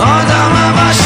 Adamı başından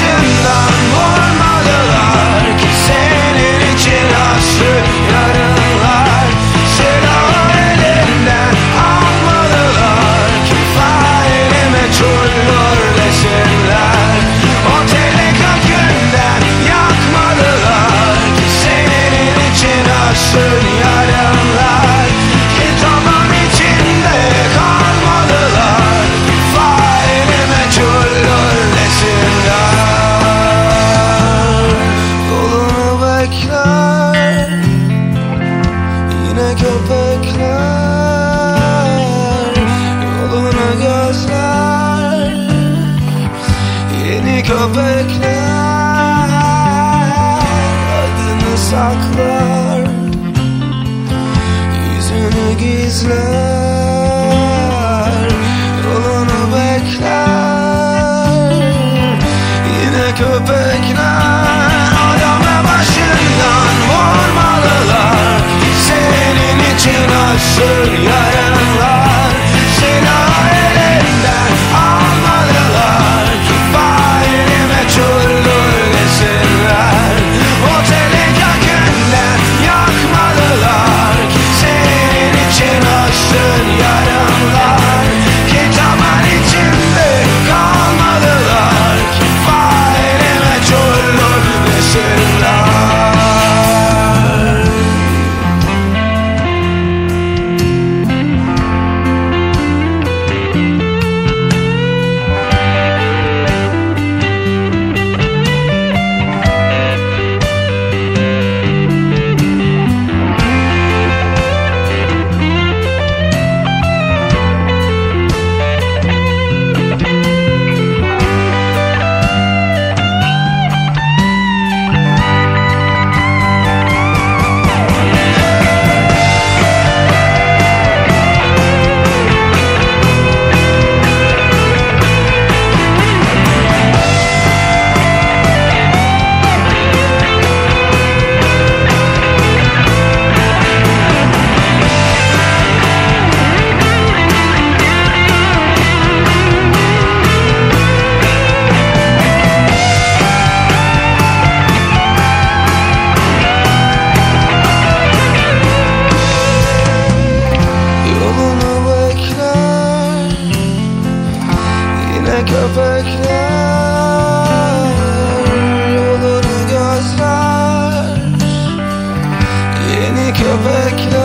gözler Yeni köpekler Adını saklar Yüzünü gizler Yolunu bekler. Yine köpekler Adamı başından vurmalılar Senin için asır yarınlar köpekler Yolunu gözler. Yeni köpekler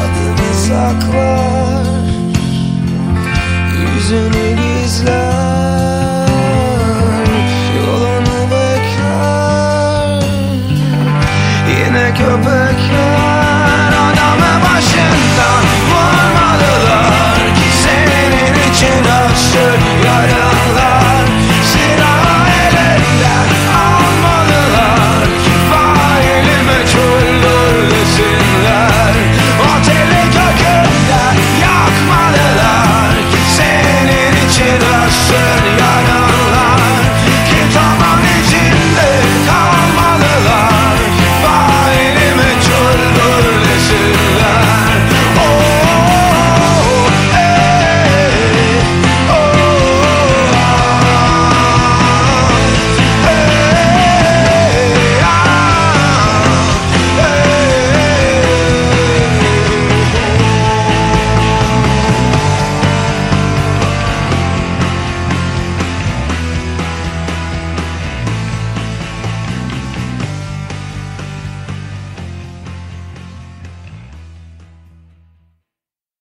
Adını saklar. Yüzünü